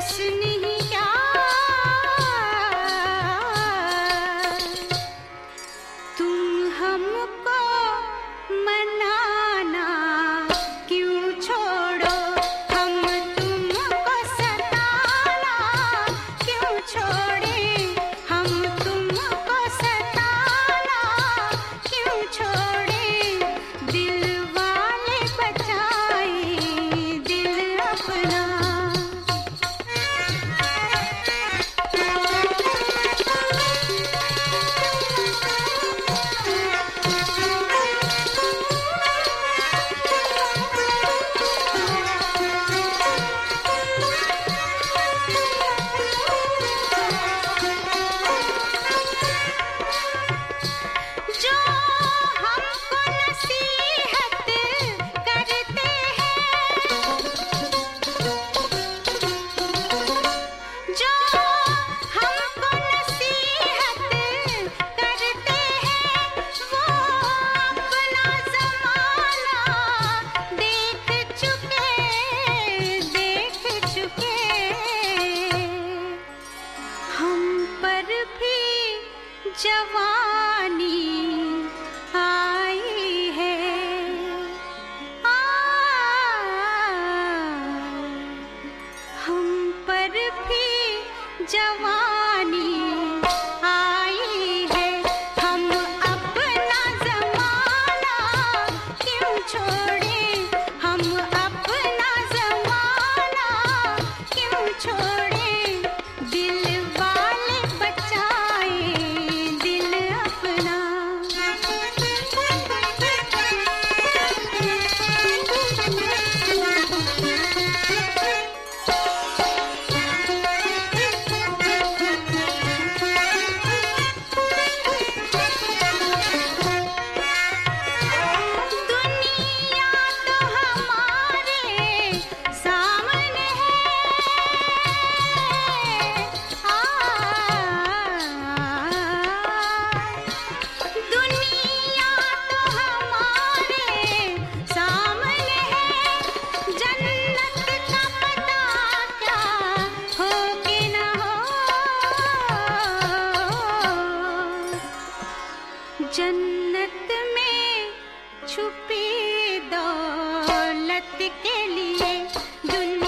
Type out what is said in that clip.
सुनिए शवा मोहब्बत के लिए दुनिया